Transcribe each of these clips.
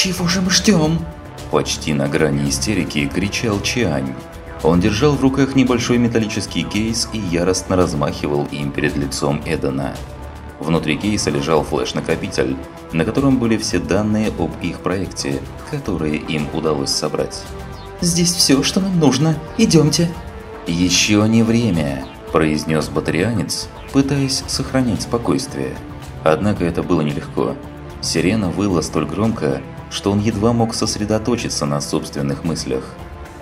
«Чего же мы ждем?» Почти на грани истерики кричал Чиань. Он держал в руках небольшой металлический кейс и яростно размахивал им перед лицом Эдена. Внутри кейса лежал флеш-накопитель, на котором были все данные об их проекте, которые им удалось собрать. «Здесь все, что нам нужно. Идемте». «Еще не время», – произнес батарианец, пытаясь сохранять спокойствие. Однако это было нелегко. Сирена выла столь громко, что он едва мог сосредоточиться на собственных мыслях.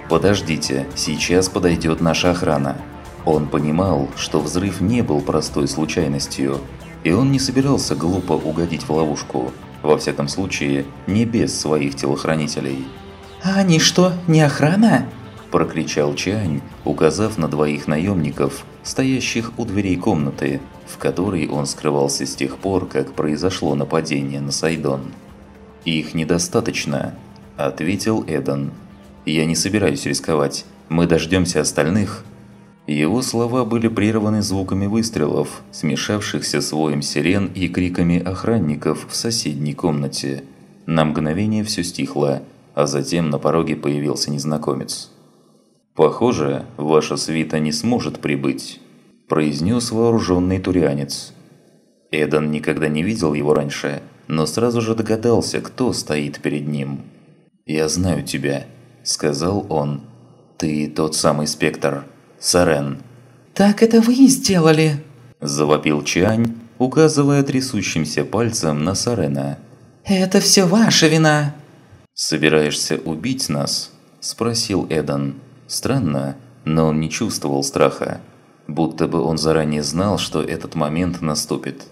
«Подождите, сейчас подойдет наша охрана». Он понимал, что взрыв не был простой случайностью, и он не собирался глупо угодить в ловушку. Во всяком случае, не без своих телохранителей. «А они что, не охрана?» – прокричал Чань, указав на двоих наемников, стоящих у дверей комнаты, в которой он скрывался с тех пор, как произошло нападение на Сайдон. «Их недостаточно», – ответил Эдан. «Я не собираюсь рисковать. Мы дождемся остальных». Его слова были прерваны звуками выстрелов, смешавшихся с воем сирен и криками охранников в соседней комнате. На мгновение все стихло, а затем на пороге появился незнакомец. «Похоже, ваша свита не сможет прибыть», – произнес вооруженный турианец. Эдан никогда не видел его раньше, но сразу же догадался, кто стоит перед ним. «Я знаю тебя», – сказал он. «Ты тот самый спектр, Сарен». «Так это вы и сделали!» – завопил Чань, указывая трясущимся пальцем на Сарена. «Это все ваша вина!» «Собираешься убить нас?» – спросил Эдан. Странно, но он не чувствовал страха будто бы он заранее знал, что этот момент наступит.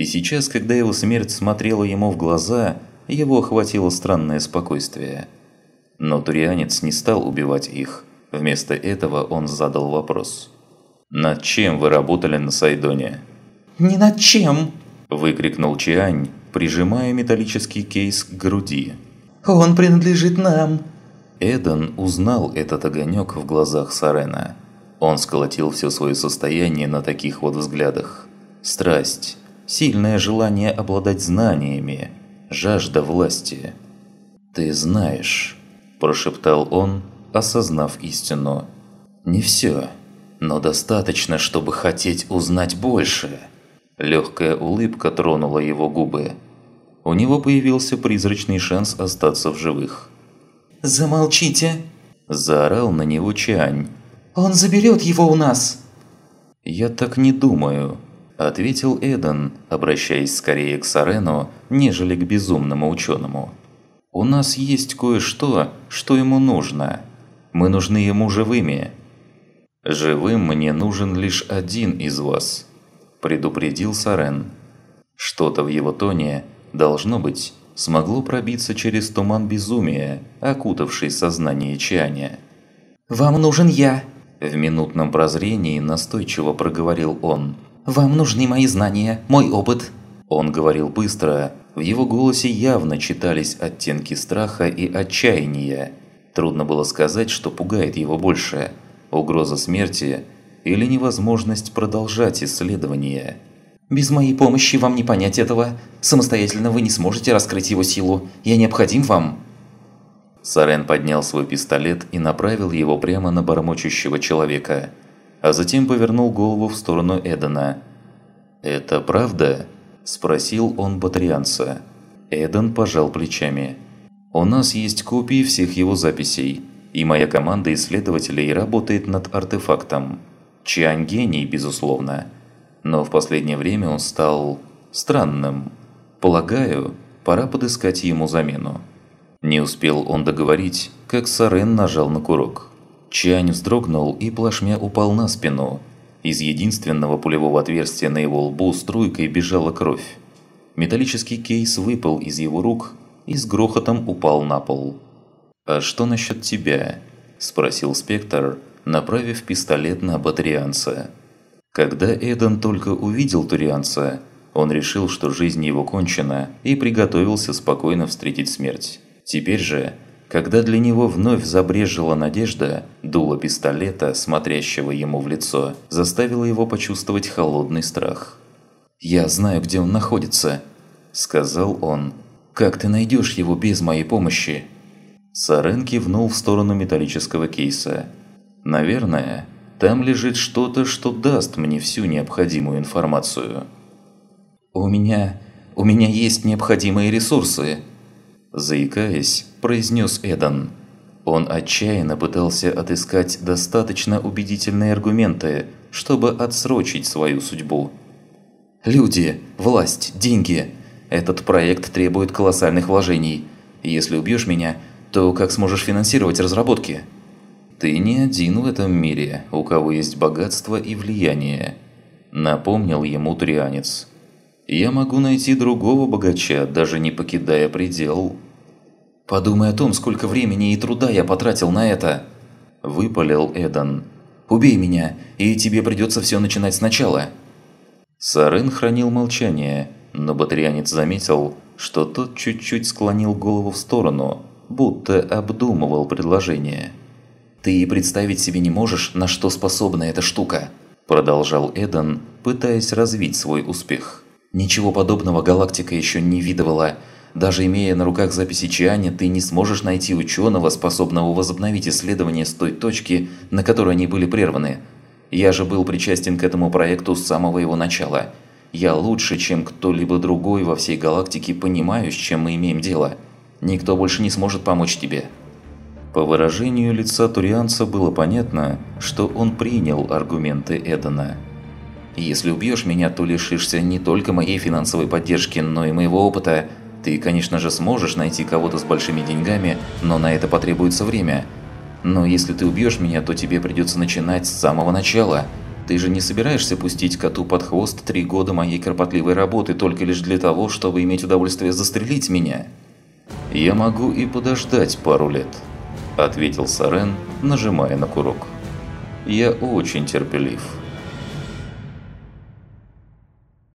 И сейчас, когда его смерть смотрела ему в глаза, его охватило странное спокойствие. Но турианец не стал убивать их. Вместо этого он задал вопрос. «Над чем вы работали на Сайдоне?» «Ни над чем!» – выкрикнул Чиань, прижимая металлический кейс к груди. «Он принадлежит нам!» Эдан узнал этот огонек в глазах Сарена – он сколотил все свое состояние на таких вот взглядах. Страсть, сильное желание обладать знаниями, жажда власти. «Ты знаешь», – прошептал он, осознав истину. «Не все, но достаточно, чтобы хотеть узнать больше». Легкая улыбка тронула его губы. У него появился призрачный шанс остаться в живых. «Замолчите!» – заорал на него Чань, он заберет его у нас!» «Я так не думаю», – ответил Эден, обращаясь скорее к Сарену, нежели к безумному ученому. «У нас есть кое-что, что ему нужно. Мы нужны ему живыми». «Живым мне нужен лишь один из вас», – предупредил Сарен. Что-то в его тоне, должно быть, смогло пробиться через туман безумия, окутавший сознание Чаня. «Вам нужен я», в минутном прозрении настойчиво проговорил он. «Вам нужны мои знания, мой опыт». Он говорил быстро, в его голосе явно читались оттенки страха и отчаяния. Трудно было сказать, что пугает его больше – угроза смерти или невозможность продолжать исследование. «Без моей помощи вам не понять этого. Самостоятельно вы не сможете раскрыть его силу. Я необходим вам». Сарен поднял свой пистолет и направил его прямо на бормочущего человека, а затем повернул голову в сторону Эдена. «Это правда?» – спросил он батарианца. Эден пожал плечами. «У нас есть копии всех его записей, и моя команда исследователей работает над артефактом. Чиань гений, безусловно. Но в последнее время он стал... странным. Полагаю, пора подыскать ему замену». Не успел он договорить, как Сарен нажал на курок. Чань вздрогнул и плашмя упал на спину. Из единственного пулевого отверстия на его лбу струйкой бежала кровь. Металлический кейс выпал из его рук и с грохотом упал на пол. «А что насчет тебя?» – спросил Спектр, направив пистолет на батарианца. Когда Эден только увидел турианца, он решил, что жизнь его кончена, и приготовился спокойно встретить смерть. Теперь же, когда для него вновь забрежила надежда, дуло пистолета, смотрящего ему в лицо, заставило его почувствовать холодный страх. «Я знаю, где он находится», – сказал он. Как ты найдешь его без моей помощи?» Сарен кивнул в сторону металлического кейса. «Наверное, там лежит что-то, что даст мне всю необходимую информацию». «У меня... у меня есть необходимые ресурсы», заикаясь, произнес Эдан. Он отчаянно пытался отыскать достаточно убедительные аргументы, чтобы отсрочить свою судьбу. «Люди, власть, деньги. Этот проект требует колоссальных вложений. Если убьешь меня, то как сможешь финансировать разработки?» «Ты не один в этом мире, у кого есть богатство и влияние», – напомнил ему Трианец. «Я могу найти другого богача, даже не покидая предел». «Подумай о том, сколько времени и труда я потратил на это!» – выпалил Эдан. «Убей меня, и тебе придется все начинать сначала!» Сарен хранил молчание, но батарианец заметил, что тот чуть-чуть склонил голову в сторону, будто обдумывал предложение. «Ты и представить себе не можешь, на что способна эта штука!» Продолжал Эдан, пытаясь развить свой успех. «Ничего подобного галактика еще не видывала. Даже имея на руках записи Чиани, ты не сможешь найти ученого, способного возобновить исследования с той точки, на которой они были прерваны. Я же был причастен к этому проекту с самого его начала. Я лучше, чем кто-либо другой во всей галактике понимаю, с чем мы имеем дело. Никто больше не сможет помочь тебе». По выражению лица Турианца было понятно, что он принял аргументы Эдена. «Если убьешь меня, то лишишься не только моей финансовой поддержки, но и моего опыта, ты, конечно же, сможешь найти кого-то с большими деньгами, но на это потребуется время. Но если ты убьешь меня, то тебе придется начинать с самого начала. Ты же не собираешься пустить коту под хвост три года моей кропотливой работы только лишь для того, чтобы иметь удовольствие застрелить меня?» «Я могу и подождать пару лет», – ответил Сарен, нажимая на курок. «Я очень терпелив».